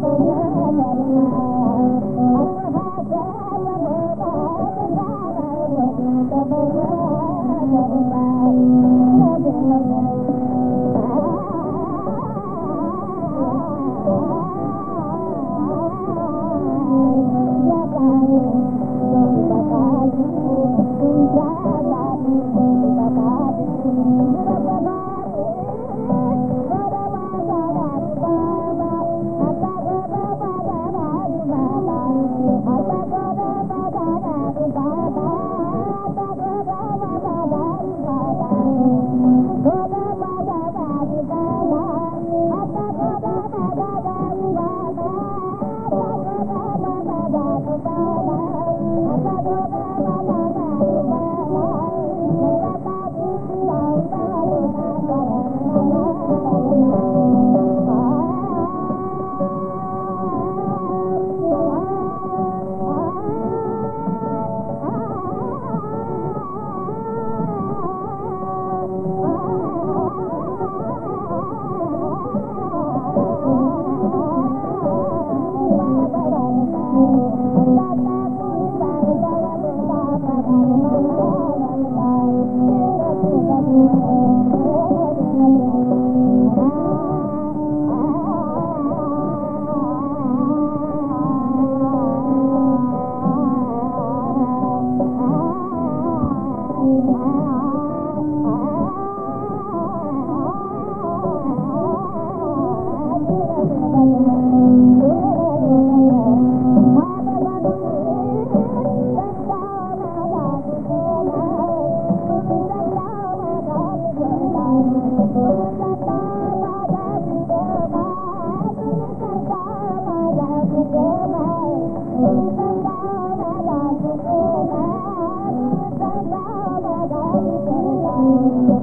Thank you. Thank you.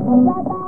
Bye-bye.